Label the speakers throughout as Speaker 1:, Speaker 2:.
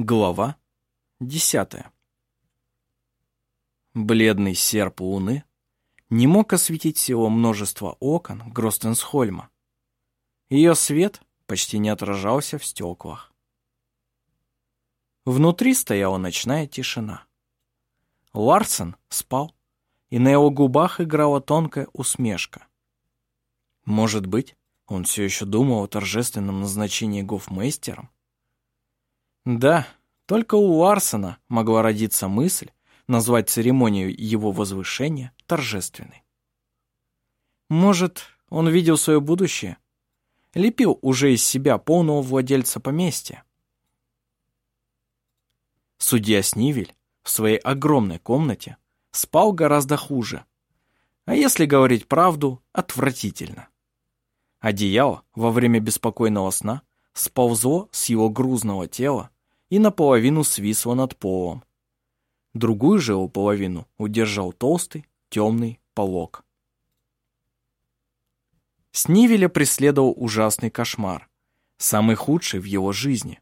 Speaker 1: Глава десятая. Бледный серп луны не мог осветить всего множество окон Гростенсхольма. Ее свет почти не отражался в стеклах. Внутри стояла ночная тишина. Ларсен спал, и на его губах играла тонкая усмешка. Может быть, он все еще думал о торжественном назначении гофмейстером? Да, только у Ларсона могла родиться мысль назвать церемонию его возвышения торжественной. Может, он видел свое будущее? Лепил уже из себя полного владельца поместья. Судья Снивель в своей огромной комнате спал гораздо хуже. А если говорить правду, отвратительно. Одеяло во время беспокойного сна сползло с его грузного тела и наполовину свисла над полом. Другую же его половину удержал толстый, темный полог. Снивеля преследовал ужасный кошмар, самый худший в его жизни.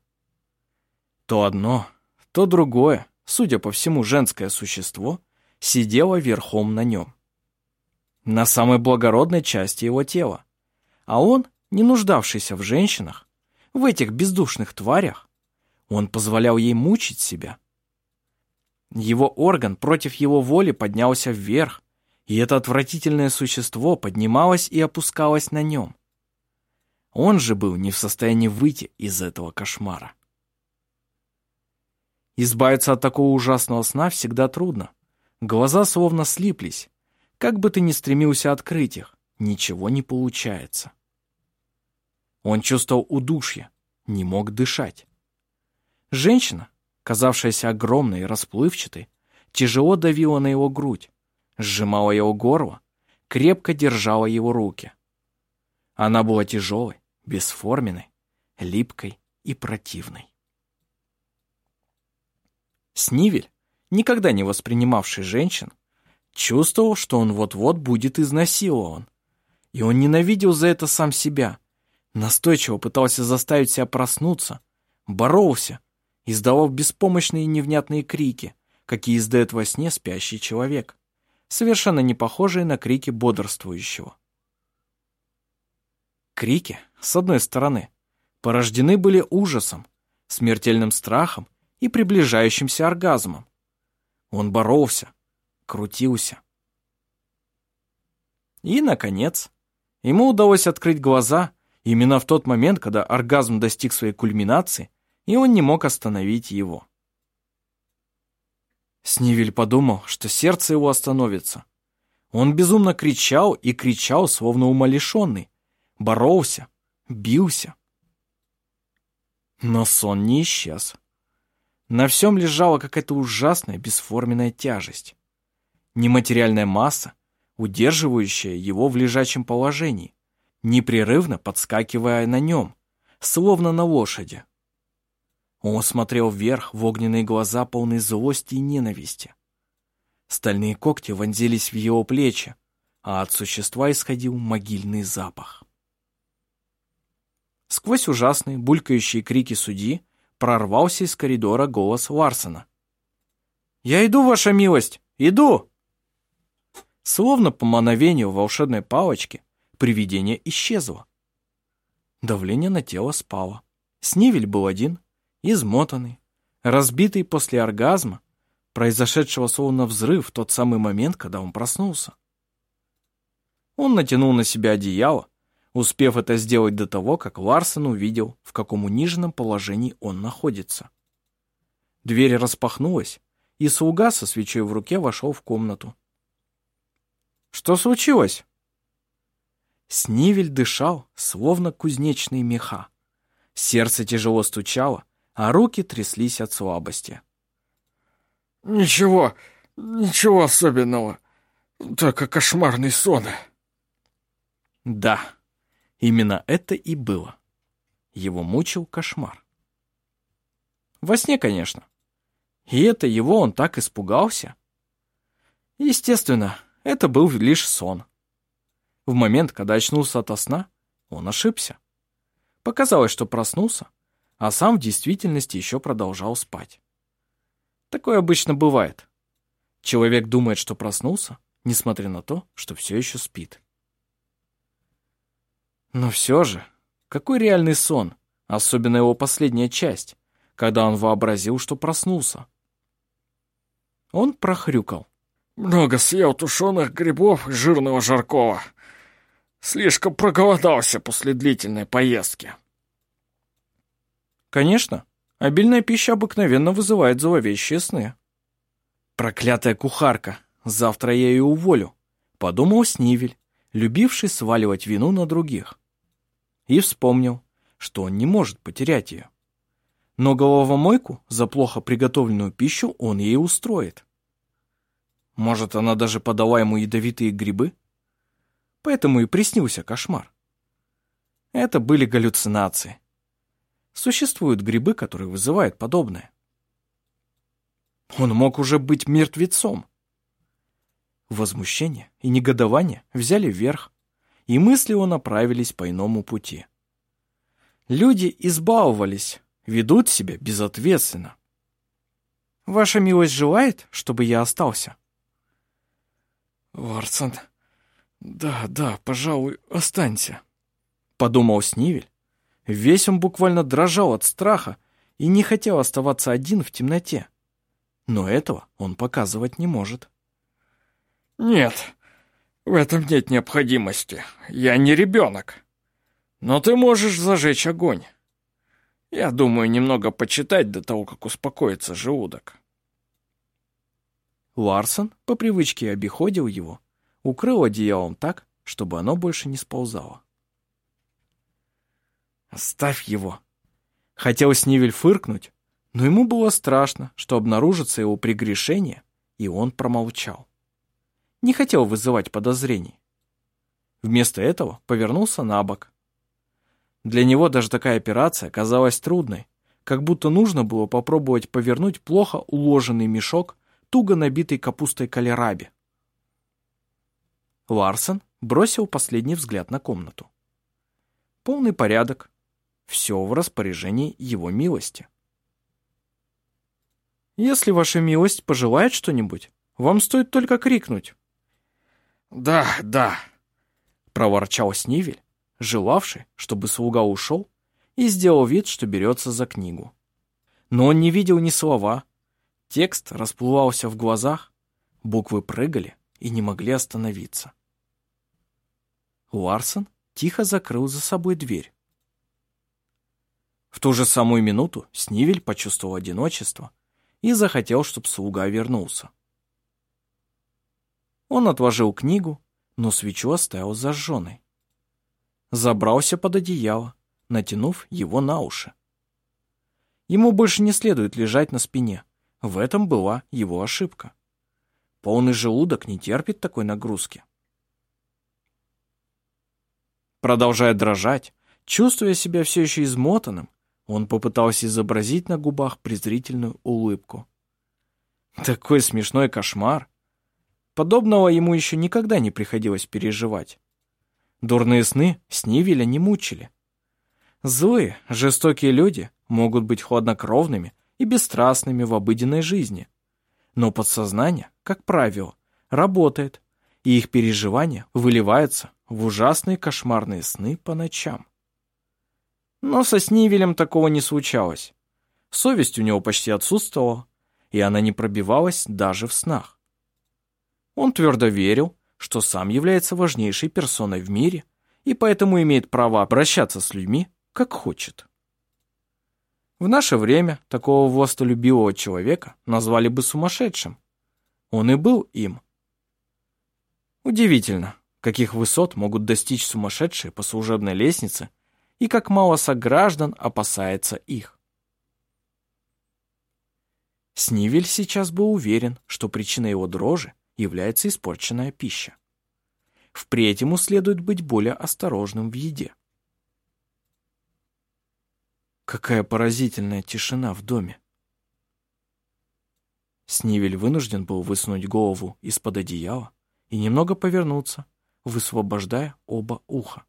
Speaker 1: То одно, то другое, судя по всему, женское существо сидело верхом на нем. На самой благородной части его тела. А он, не нуждавшийся в женщинах, в этих бездушных тварях, он позволял ей мучить себя. Его орган против его воли поднялся вверх, и это отвратительное существо поднималось и опускалось на нем. Он же был не в состоянии выйти из этого кошмара. Избавиться от такого ужасного сна всегда трудно. Глаза словно слиплись. Как бы ты ни стремился открыть их, ничего не получается. Он чувствовал удушье, не мог дышать. Женщина, казавшаяся огромной и расплывчатой, тяжело давила на его грудь, сжимала его горло, крепко держала его руки. Она была тяжелой, бесформенной, липкой и противной. Снивель, никогда не воспринимавший женщин, чувствовал, что он вот-вот будет изнасилован. И он ненавидел за это сам себя, настойчиво пытался заставить себя проснуться, боролся, издавал беспомощные невнятные крики, какие издает во сне спящий человек, совершенно не похожие на крики бодрствующего. Крики, с одной стороны, порождены были ужасом, смертельным страхом и приближающимся оргазмом. Он боролся, крутился. И, наконец, ему удалось открыть глаза именно в тот момент, когда оргазм достиг своей кульминации и он не мог остановить его. Снивель подумал, что сердце его остановится. Он безумно кричал и кричал, словно умалишенный, боролся, бился. Но сон не исчез. На всем лежала какая-то ужасная бесформенная тяжесть. Нематериальная масса, удерживающая его в лежачем положении, непрерывно подскакивая на нем, словно на лошади. Он смотрел вверх в огненные глаза, полные злости и ненависти. Стальные когти вонзились в его плечи, а от существа исходил могильный запах. Сквозь ужасные, булькающие крики судьи прорвался из коридора голос Ларсона. «Я иду, ваша милость! Иду!» Словно по мановению волшебной палочки, привидение исчезло. Давление на тело спало. Снивель был один, измотанный, разбитый после оргазма, произошедшего словно взрыв в тот самый момент, когда он проснулся. Он натянул на себя одеяло, успев это сделать до того, как Ларсон увидел, в каком униженном положении он находится. Дверь распахнулась, и слуга со свечой в руке вошел в комнату. «Что случилось?» Снивель дышал, словно кузнечные меха. Сердце тяжело стучало, а руки тряслись от слабости.
Speaker 2: «Ничего, ничего особенного. Только кошмарный сон».
Speaker 1: Да, именно это и было. Его мучил кошмар. Во сне, конечно. И это его он так испугался. Естественно, это был лишь сон. В момент, когда очнулся ото сна, он ошибся. Показалось, что проснулся, а сам в действительности еще продолжал спать. Такое обычно бывает. Человек думает, что проснулся, несмотря на то, что все еще спит. Но все же, какой реальный сон, особенно его последняя часть, когда он вообразил, что проснулся. Он прохрюкал.
Speaker 2: «Много съел тушеных грибов и жирного жаркого. Слишком проголодался после длительной поездки».
Speaker 1: Конечно, обильная пища обыкновенно вызывает зловещие сны. Проклятая кухарка, завтра я ее уволю, подумал Снивель, любивший сваливать вину на других. И вспомнил, что он не может потерять ее. Но головомойку за плохо приготовленную пищу он ей устроит. Может, она даже подала ему ядовитые грибы? Поэтому и приснился кошмар. Это были галлюцинации. Существуют грибы, которые вызывают подобное. Он мог уже быть мертвецом. Возмущение и негодование взяли вверх, и мысли его направились по иному пути. Люди избаловались, ведут себя безответственно. Ваша милость желает, чтобы я остался?
Speaker 2: Варсон, да, да, пожалуй, останься,
Speaker 1: подумал Снивель. Весь он буквально дрожал от страха и не хотел оставаться один в темноте. Но этого он показывать не может.
Speaker 2: «Нет, в этом нет необходимости. Я не ребенок. Но ты можешь зажечь огонь. Я думаю, немного почитать до того, как успокоится желудок».
Speaker 1: Ларсон по привычке обиходил его, укрыл одеялом так, чтобы оно больше не сползало. «Оставь его!» Хотел Снивель фыркнуть, но ему было страшно, что обнаружится его прегрешение, и он промолчал. Не хотел вызывать подозрений. Вместо этого повернулся на бок. Для него даже такая операция казалась трудной, как будто нужно было попробовать повернуть плохо уложенный мешок, туго набитый капустой калераби. Ларсен бросил последний взгляд на комнату. Полный порядок, все в распоряжении его милости. Если ваша милость пожелает что-нибудь, вам стоит только крикнуть.
Speaker 2: «Да, да», —
Speaker 1: проворчал Снивель, желавший, чтобы слуга ушел, и сделал вид, что берется за книгу. Но он не видел ни слова. Текст расплывался в глазах, буквы прыгали и не могли остановиться. Ларсон тихо закрыл за собой дверь. В ту же самую минуту Снивель почувствовал одиночество и захотел, чтобы слуга вернулся. Он отложил книгу, но свечу оставил зажженной. Забрался под одеяло, натянув его на уши. Ему больше не следует лежать на спине. В этом была его ошибка. Полный желудок не терпит такой нагрузки. Продолжая дрожать, чувствуя себя все еще измотанным, он попытался изобразить на губах презрительную улыбку. Такой смешной кошмар. Подобного ему еще никогда не приходилось переживать. Дурные сны Снивеля не мучили. Злые, жестокие люди могут быть хладнокровными и бесстрастными в обыденной жизни. Но подсознание, как правило, работает, и их переживания выливаются в ужасные кошмарные сны по ночам. Но со Снивелем такого не случалось. Совесть у него почти отсутствовала, и она не пробивалась даже в снах. Он твердо верил, что сам является важнейшей персоной в мире и поэтому имеет право обращаться с людьми, как хочет. В наше время такого властолюбивого человека назвали бы сумасшедшим. Он и был им. Удивительно, каких высот могут достичь сумасшедшие по служебной лестнице и как мало сограждан опасается их. Снивель сейчас был уверен, что причиной его дрожи является испорченная пища. Впредь ему следует быть более осторожным в еде. Какая поразительная тишина в доме. Снивель вынужден был высунуть голову из-под одеяла и немного повернуться, высвобождая оба уха.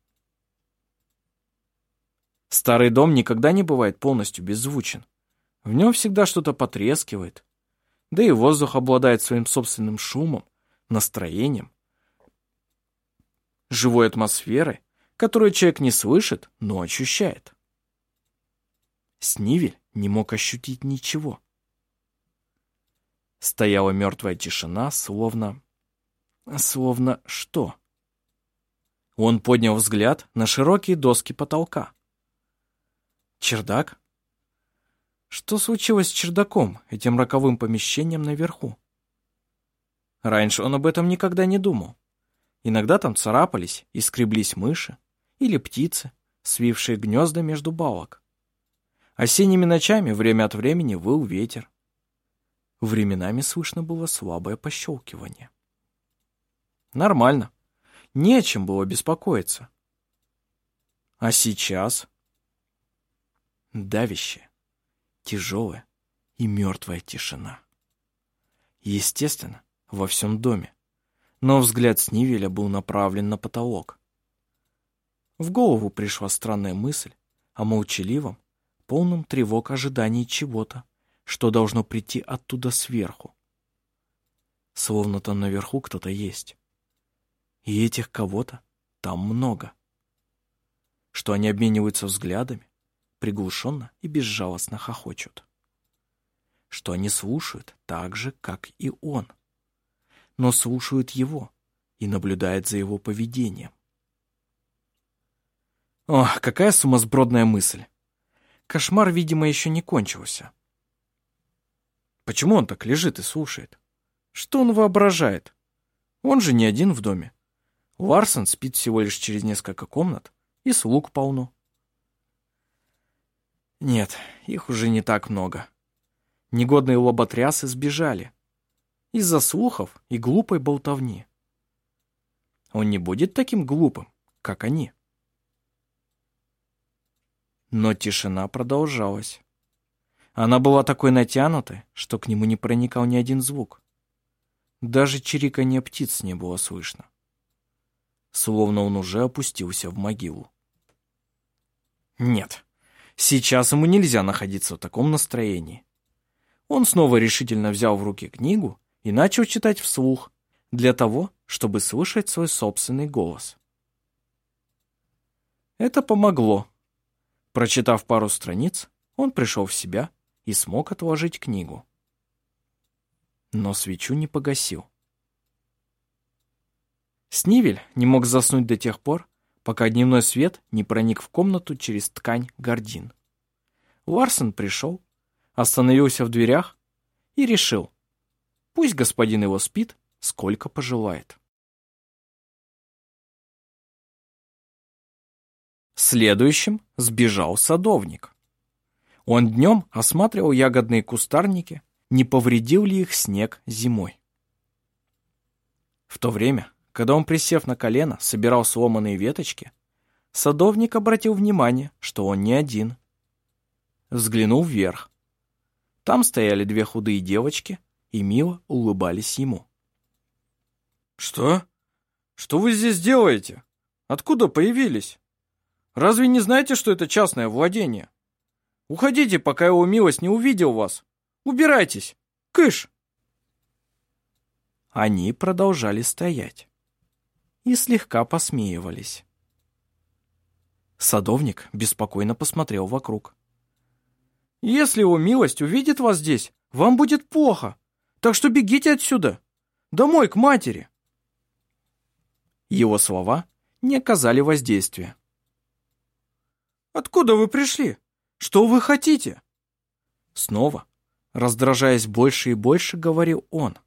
Speaker 1: Старый дом никогда не бывает полностью беззвучен. В нем всегда что-то потрескивает. Да и воздух обладает своим собственным шумом, настроением, живой атмосферой, которую человек не слышит, но ощущает. Снивель не мог ощутить ничего. Стояла мертвая тишина, словно... Словно что? Он поднял взгляд на широкие доски потолка. Чердак? Что случилось с чердаком, этим роковым помещением наверху? Раньше он об этом никогда не думал. Иногда там царапались и скреблись мыши или птицы, свившие гнезда между балок. Осенними ночами время от времени выл ветер. Временами слышно было слабое пощелкивание. Нормально. Не о чем было беспокоиться. А сейчас? Давящая, тяжелая и мертвая тишина. Естественно, во всем доме. Но взгляд Снивеля был направлен на потолок. В голову пришла странная мысль о молчаливом, полном тревог ожидании чего-то, что должно прийти оттуда сверху. Словно там наверху кто-то есть. И этих кого-то там много. Что они обмениваются взглядами, приглушенно и безжалостно хохочут. Что они слушают так же, как и он. Но слушают его и наблюдают за его поведением. Ох, какая сумасбродная мысль. Кошмар, видимо, еще не кончился. Почему он так лежит и слушает? Что он воображает? Он же не один в доме. Ларсон спит всего лишь через несколько комнат, и слуг полно. Нет, их уже не так много. Негодные лоботрясы сбежали. Из-за слухов и глупой болтовни. Он не будет таким глупым, как они. Но тишина продолжалась. Она была такой натянутой, что к нему не проникал ни один звук. Даже чириканье птиц не было слышно словно он уже опустился в могилу. Нет, сейчас ему нельзя находиться в таком настроении. Он снова решительно взял в руки книгу и начал читать вслух, для того, чтобы слышать свой собственный голос. Это помогло. Прочитав пару страниц, он пришел в себя и смог отложить книгу. Но свечу не погасил. Снивель не мог заснуть до тех пор, пока дневной свет не проник в комнату через ткань гордин. Ларсон пришел, остановился в дверях и решил, пусть господин его спит, сколько пожелает. Следующим сбежал садовник. Он днем осматривал ягодные кустарники, не повредил ли их снег зимой. В то время когда он, присев на колено, собирал сломанные веточки, садовник обратил внимание, что он не один. Взглянул вверх. Там стояли две худые девочки и мило улыбались ему.
Speaker 2: «Что? Что вы здесь делаете? Откуда появились? Разве не знаете, что это частное владение? Уходите, пока его милость не увидел вас. Убирайтесь! Кыш!»
Speaker 1: Они продолжали стоять и слегка посмеивались. Садовник беспокойно посмотрел вокруг.
Speaker 2: «Если его милость увидит вас здесь, вам будет плохо, так что бегите отсюда, домой, к матери!»
Speaker 1: Его слова не оказали воздействия.
Speaker 2: «Откуда вы пришли? Что вы хотите?»
Speaker 1: Снова, раздражаясь больше и больше, говорил он.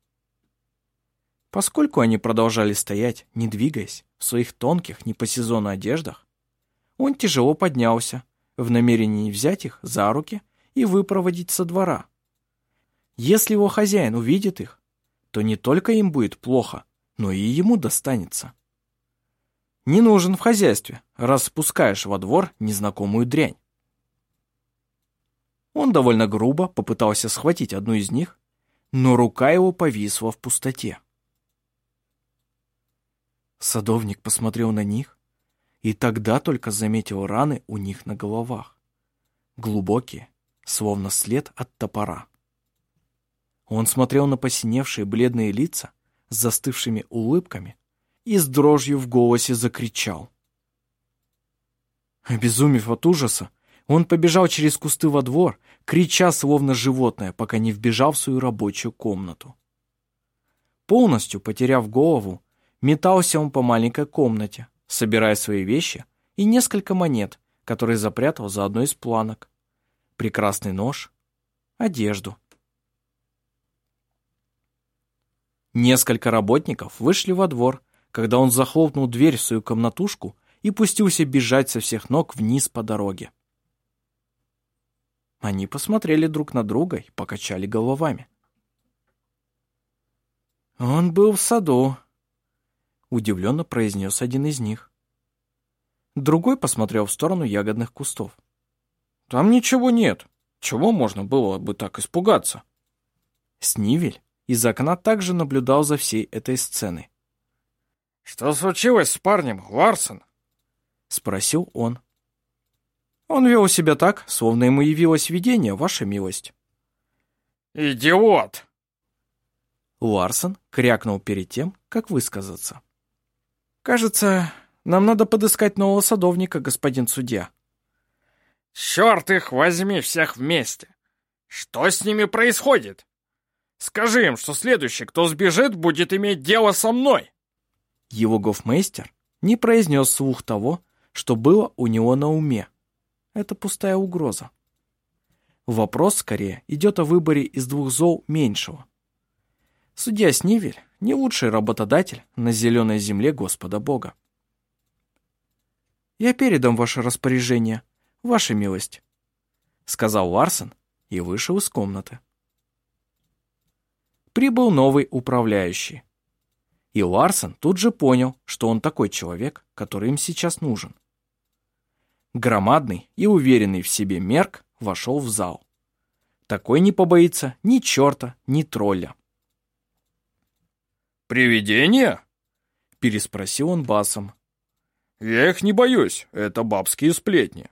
Speaker 1: Поскольку они продолжали стоять, не двигаясь, в своих тонких, не по сезону одеждах, он тяжело поднялся, в намерении взять их за руки и выпроводить со двора. Если его хозяин увидит их, то не только им будет плохо, но и ему достанется. Не нужен в хозяйстве, раз спускаешь во двор незнакомую дрянь. Он довольно грубо попытался схватить одну из них, но рука его повисла в пустоте. Садовник посмотрел на них и тогда только заметил раны у них на головах. Глубокие, словно след от топора. Он смотрел на посиневшие бледные лица с застывшими улыбками и с дрожью в голосе закричал. Обезумев от ужаса, он побежал через кусты во двор, крича словно животное, пока не вбежал в свою рабочую комнату. Полностью потеряв голову, метался он по маленькой комнате, собирая свои вещи и несколько монет, которые запрятал за одной из планок. Прекрасный нож, одежду. Несколько работников вышли во двор, когда он захлопнул дверь в свою комнатушку и пустился бежать со всех ног вниз по дороге. Они посмотрели друг на друга и покачали головами. «Он был в саду», — удивленно произнес один из них. Другой посмотрел в сторону ягодных кустов. «Там ничего нет. Чего можно было бы так испугаться?» Снивель из окна также наблюдал за всей этой сценой.
Speaker 2: «Что случилось с парнем, Ларсон?»
Speaker 1: — спросил он. Он вел себя так, словно ему явилось видение, ваша милость.
Speaker 2: «Идиот!»
Speaker 1: Ларсон крякнул перед тем, как высказаться. «Кажется, нам надо подыскать нового садовника, господин судья».
Speaker 2: «Черт их возьми всех вместе! Что с ними происходит? Скажи им, что следующий, кто сбежит, будет иметь дело со мной!»
Speaker 1: Его гофмейстер не произнес слух того, что было у него на уме это пустая угроза. Вопрос, скорее, идет о выборе из двух зол меньшего. Судья Снивель не лучший работодатель на зеленой земле Господа Бога. «Я передам ваше распоряжение, ваша милость», — сказал Ларсон и вышел из комнаты. Прибыл новый управляющий. И Ларсон тут же понял, что он такой человек, который им сейчас нужен. Громадный и уверенный в себе Мерк вошел в зал. Такой не побоится ни черта, ни тролля.
Speaker 2: «Привидения?»
Speaker 1: — переспросил он басом.
Speaker 2: «Я их не боюсь, это бабские сплетни.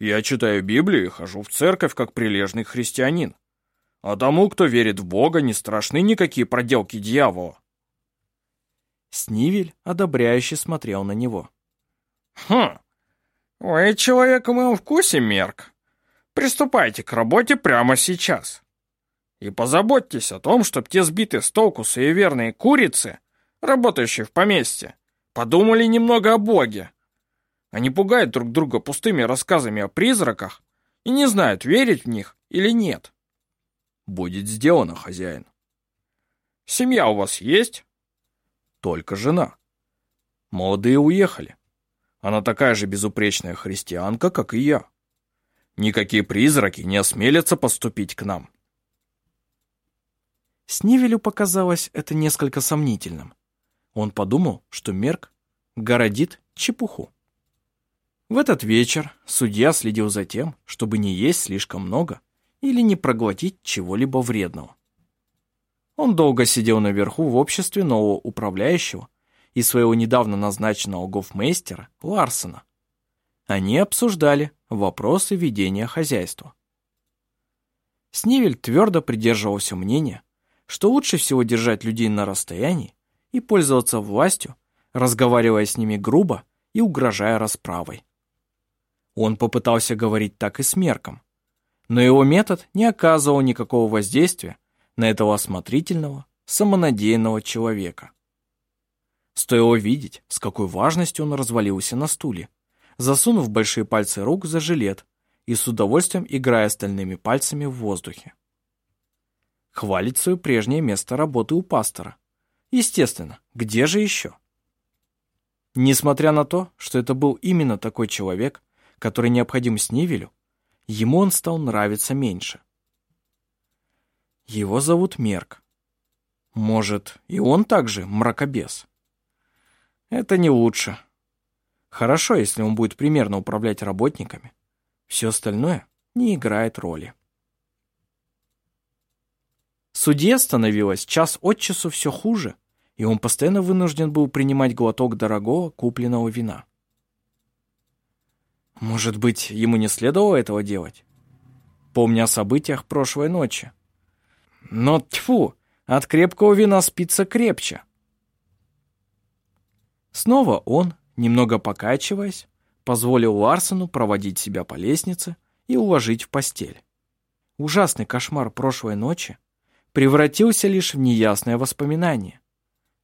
Speaker 2: Я читаю Библию и хожу в церковь как прилежный христианин. А тому, кто верит в Бога, не страшны никакие проделки дьявола».
Speaker 1: Снивель одобряюще смотрел на него.
Speaker 2: «Хм, «Вы человек в моем вкусе, Мерк. Приступайте к работе прямо сейчас. И позаботьтесь о том, чтобы те сбитые с толку суеверные курицы, работающие в поместье, подумали немного о Боге. Они пугают друг друга пустыми рассказами о призраках и не знают, верить в них или нет.
Speaker 1: Будет сделано, хозяин.
Speaker 2: Семья у вас есть?
Speaker 1: Только жена. Молодые уехали. Она такая же безупречная христианка, как и я. Никакие призраки не осмелятся поступить к нам. Снивелю показалось это несколько сомнительным. Он подумал, что Мерк городит чепуху. В этот вечер судья следил за тем, чтобы не есть слишком много или не проглотить чего-либо вредного. Он долго сидел наверху в обществе нового управляющего и своего недавно назначенного гофмейстера Ларсона. Они обсуждали вопросы ведения хозяйства. Снивель твердо придерживался мнения, что лучше всего держать людей на расстоянии и пользоваться властью, разговаривая с ними грубо и угрожая расправой. Он попытался говорить так и с Мерком, но его метод не оказывал никакого воздействия на этого осмотрительного, самонадеянного человека. Стоило видеть, с какой важностью он развалился на стуле, засунув большие пальцы рук за жилет и с удовольствием играя остальными пальцами в воздухе. Хвалит свое прежнее место работы у пастора. Естественно, где же еще? Несмотря на то, что это был именно такой человек, который необходим Снивелю, ему он стал нравиться меньше. Его зовут Мерк. Может, и он также мракобес? Это не лучше. Хорошо, если он будет примерно управлять работниками. Все остальное не играет роли. Судье становилось час от часу все хуже, и он постоянно вынужден был принимать глоток дорогого купленного вина. Может быть, ему не следовало этого делать? Помня о событиях прошлой ночи. Но тьфу, от крепкого вина спится крепче. Снова он, немного покачиваясь, позволил Ларсону проводить себя по лестнице и уложить в постель. Ужасный кошмар прошлой ночи превратился лишь в неясное воспоминание,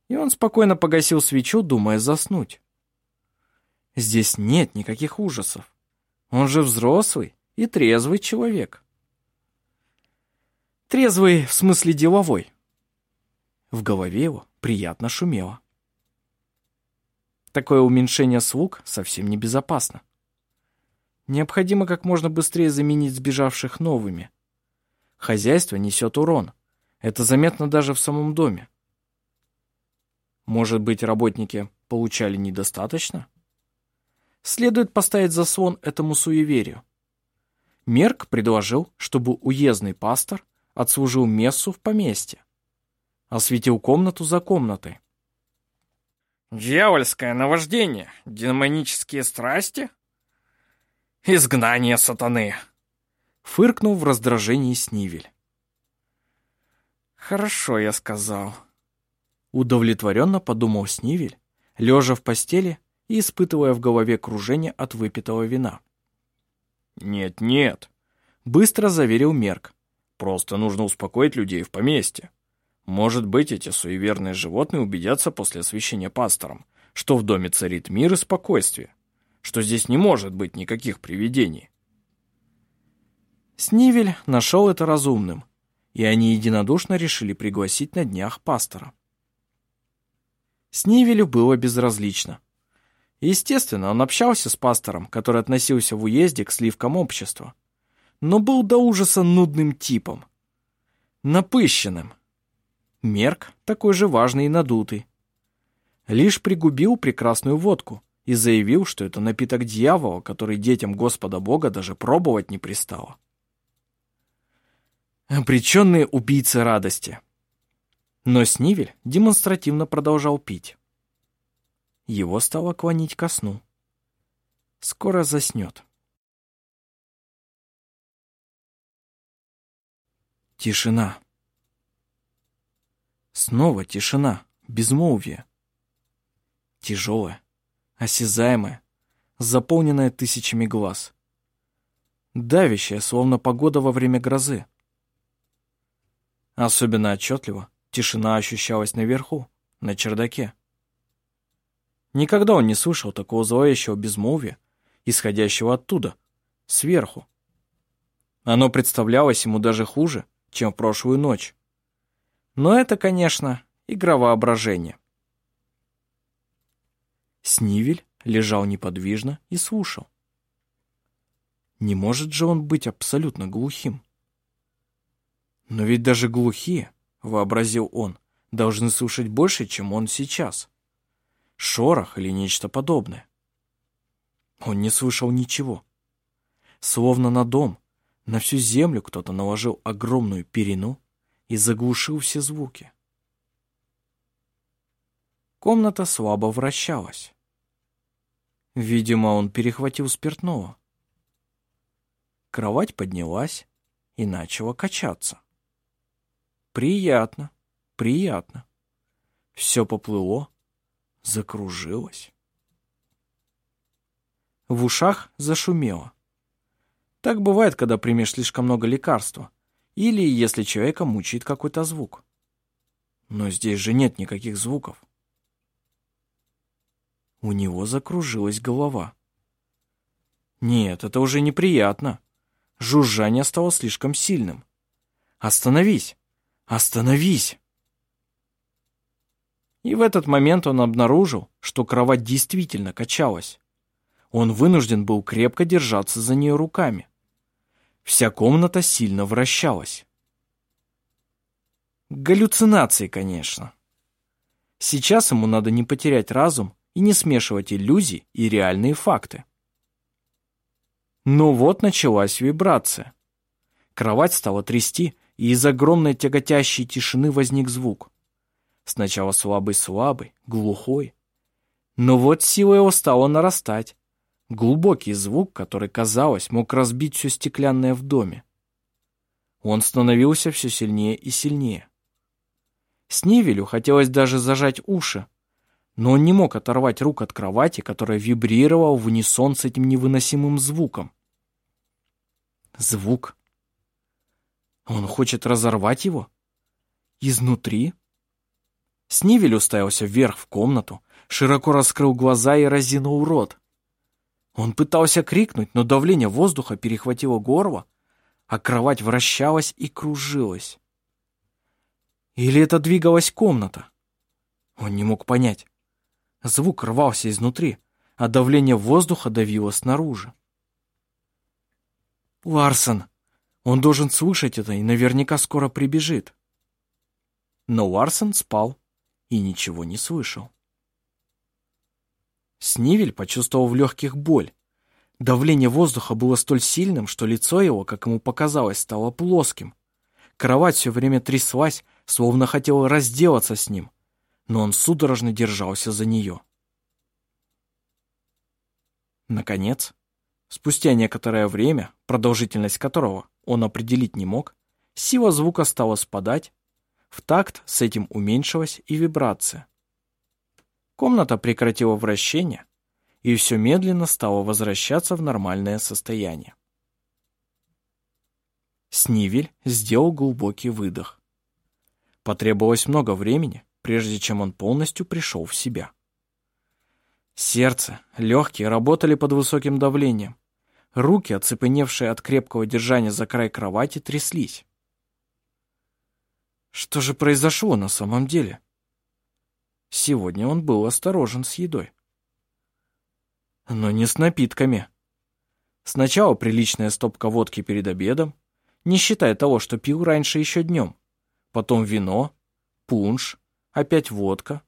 Speaker 1: и он спокойно погасил свечу, думая заснуть. Здесь нет никаких ужасов. Он же взрослый и трезвый человек. Трезвый в смысле деловой. В голове его приятно шумело. Такое уменьшение слуг совсем небезопасно. Необходимо как можно быстрее заменить сбежавших новыми. Хозяйство несет урон. Это заметно даже в самом доме. Может быть, работники получали недостаточно? Следует поставить заслон этому суеверию. Мерк предложил, чтобы уездный пастор отслужил мессу в поместье. Осветил комнату за комнатой.
Speaker 2: «Дьявольское наваждение, демонические страсти?» Изгнание сатаны!»
Speaker 1: Фыркнул в раздражении Снивель.
Speaker 2: «Хорошо, я сказал».
Speaker 1: Удовлетворенно подумал Снивель, лежа в постели и испытывая в голове кружение от выпитого вина.
Speaker 2: «Нет-нет», — быстро заверил Мерк. «Просто нужно успокоить людей в поместье. Может быть, эти суеверные животные убедятся после освещения пастором, что в доме царит мир и спокойствие что здесь не может быть никаких привидений.
Speaker 1: Снивель нашел это разумным, и они единодушно решили пригласить на днях пастора. Снивелю было безразлично. Естественно, он общался с пастором, который относился в уезде к сливкам общества, но был до ужаса нудным типом. Напыщенным. Мерк такой же важный и надутый. Лишь пригубил прекрасную водку, и заявил, что это напиток дьявола, который детям Господа Бога даже пробовать не пристало. Обреченные убийцы радости. Но Снивель демонстративно продолжал пить. Его стало клонить ко сну. Скоро заснет. Тишина. Снова тишина, безмолвие. Тяжелая, осязаемое, заполненное тысячами глаз. Давящая, словно погода во время грозы. Особенно отчетливо тишина ощущалась наверху, на чердаке. Никогда он не слышал такого зловещего безмолвия, исходящего оттуда, сверху. Оно представлялось ему даже хуже, чем в прошлую ночь. Но это, конечно, игра воображения. Снивель лежал неподвижно и слушал. Не может же он быть абсолютно глухим. Но ведь даже глухие, вообразил он, должны слушать больше, чем он сейчас. Шорох или нечто подобное. Он не слышал ничего. Словно на дом, на всю землю кто-то наложил огромную перину и заглушил все звуки. Комната слабо вращалась. Видимо, он перехватил спиртного. Кровать поднялась и начала качаться. Приятно, приятно. Все поплыло, закружилось. В ушах зашумело. Так бывает, когда примешь слишком много лекарства, или если человека мучает какой-то звук. Но здесь же нет никаких звуков. У него закружилась голова. Нет, это уже неприятно. Жужжание стало слишком сильным. Остановись! Остановись! И в этот момент он обнаружил, что кровать действительно качалась. Он вынужден был крепко держаться за нее руками. Вся комната сильно вращалась. Галлюцинации, конечно. Сейчас ему надо не потерять разум и не смешивать иллюзии и реальные факты. Но вот началась вибрация. Кровать стала трясти, и из огромной тяготящей тишины возник звук. Сначала слабый-слабый, глухой. Но вот сила его стала нарастать. Глубокий звук, который, казалось, мог разбить все стеклянное в доме. Он становился все сильнее и сильнее. Снивелю хотелось даже зажать уши, но он не мог оторвать рук от кровати, которая вибрировала в унисон с этим невыносимым звуком. Звук. Он хочет разорвать его? Изнутри? Снивель уставился вверх в комнату, широко раскрыл глаза и разинул рот. Он пытался крикнуть, но давление воздуха перехватило горло, а кровать вращалась и кружилась. Или это двигалась комната? Он не мог понять. Звук рвался изнутри, а давление воздуха давило снаружи. Ларсон! Он должен слышать это и наверняка скоро прибежит. Но Ларсон спал и ничего не слышал. Снивель почувствовал в легких боль. Давление воздуха было столь сильным, что лицо его, как ему показалось, стало плоским. Кровать все время тряслась, словно хотела разделаться с ним, но он судорожно держался за нее. Наконец, спустя некоторое время, продолжительность которого он определить не мог, сила звука стала спадать, в такт с этим уменьшилась и вибрация. Комната прекратила вращение, и все медленно стало возвращаться в нормальное состояние. Снивель сделал глубокий выдох. Потребовалось много времени, прежде чем он полностью пришел в себя. Сердце, легкие работали под высоким давлением. Руки, оцепеневшие от крепкого держания за край кровати, тряслись. Что же произошло на самом деле? Сегодня он был осторожен с едой. Но не с напитками. Сначала приличная стопка водки перед обедом, не считая того, что пил раньше еще днем. Потом вино, пунш, опять водка.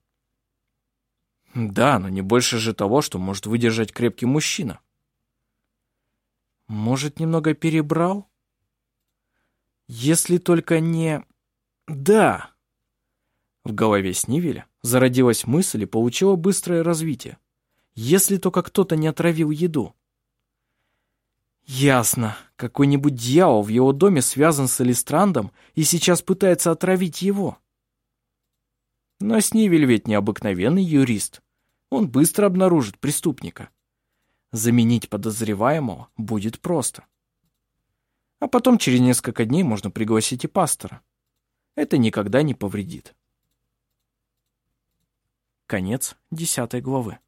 Speaker 1: Да, но не больше же того, что может выдержать крепкий мужчина. Может, немного перебрал? Если только не... Да! В голове Снивеля зародилась мысль и получила быстрое развитие. Если только кто-то не отравил еду. Ясно. Какой-нибудь дьявол в его доме связан с Элистрандом и сейчас пытается отравить его. Но Снивель ведь необыкновенный юрист. Он быстро обнаружит преступника. Заменить подозреваемого будет просто. А потом через несколько дней можно пригласить и пастора. Это никогда не повредит. Конец десятой главы.